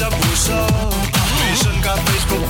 Jabuso. Mission got Facebook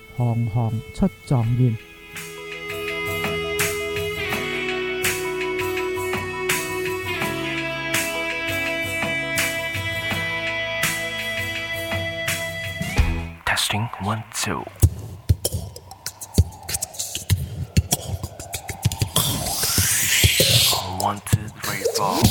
行行出狀元。Testing one two。One, two, three, four.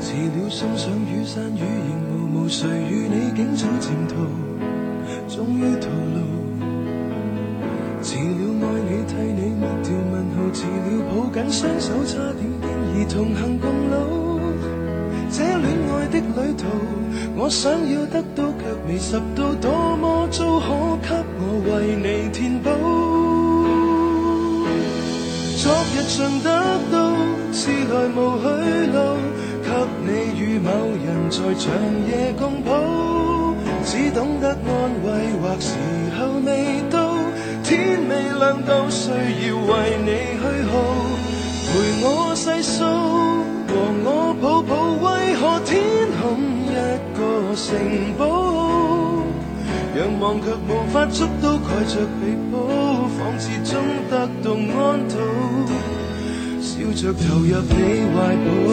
迟了心上雨伞，雨仍毛毛，谁与你竟走前途，终于徒劳。迟了爱你，替你抹掉问号，迟了抱紧双手，差点坚毅同行共老。这恋爱的旅途，我想要得到，却未拾到，多么糟，可给我为你填补。昨日尽得到，是来无去路。给你与某人在长夜共抱，只懂得安慰，或时候未到，天未亮到，需要为你去耗。陪我细数，和我抱抱，为何天空一个城堡，仰望却无法触到，盖着被铺，仿似中得到安土。笑着投入你怀抱，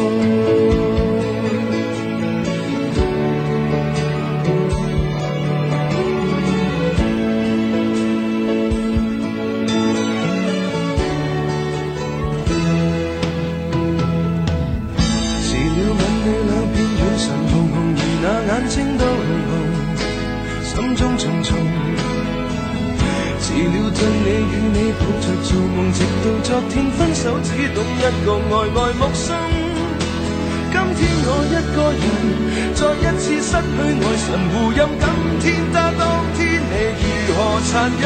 迟了吻你两片软唇红红，而那眼睛都红红，心中重重。除了尽你与你抱着做梦，直到昨天分手，只懂一个爱爱目送。今天我一个人，再一次失去爱神互任今天得，当天你如何残忍？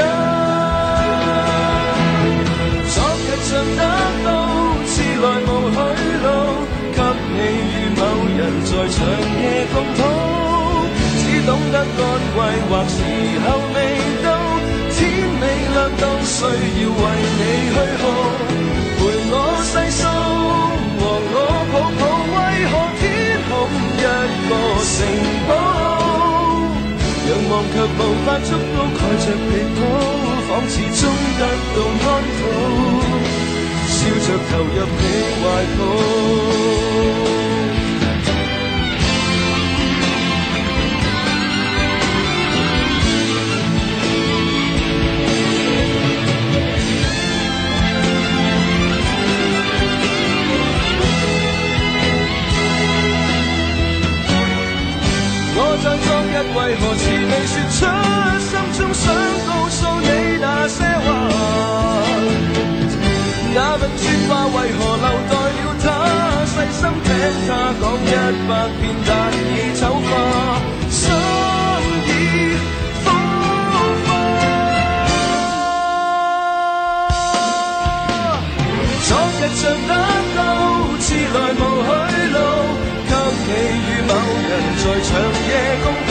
昨日曾得到，自来无去路，给你与某人在长夜共讨，只懂得安慰，或时候未到。都需要为你去耗，陪我细诉和我抱抱，为何天空一个城堡，仰望却无法触摸，盖着被铺，仿似终得到安抚，笑着投入你怀抱。为何迟未说出心中想告诉你那些话？那份绝话为何留待了他？细心听他讲一百遍，但已丑化，心已腐化。昨日像那路，自来无去路，给你与某人在长夜共。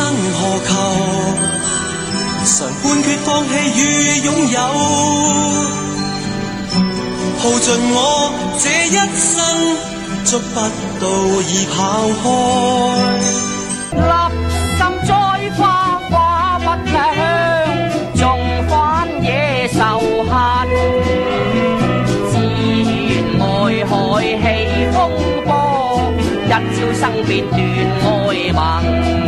生何求？常判決放弃與擁有。耗盡我這一生，捉不到已跑開。立心栽花，花不香；種花野受恨。自願愛海起風波，一朝生別斷愛盟。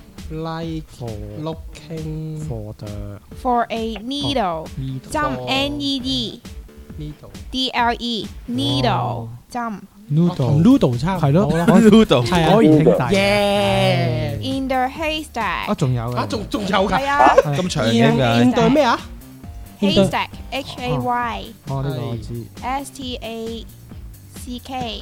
like for looking for the for a needle. Oh, needle. 針 N E D needle D L E needle 針。Noodle oh. noodle 差係咯，noodle 係可以兄弟。Yeah in the haystack 啊，仲有嘅啊，仲仲有㗎，係啊，咁長嘅 in the 咩啊？haystack H A Y 哦，呢個我知。S ờ. ờ, T A C K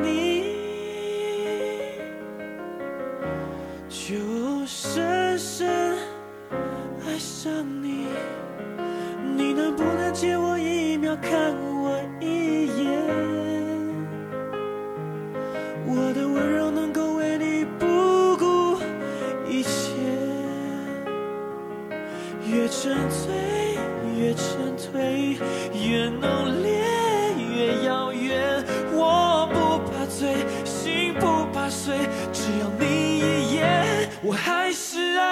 你就深深爱上你，你能不能借我一秒看我一眼？我的温柔能够为你不顾一切，越沉醉越沉醉越浓烈。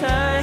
time.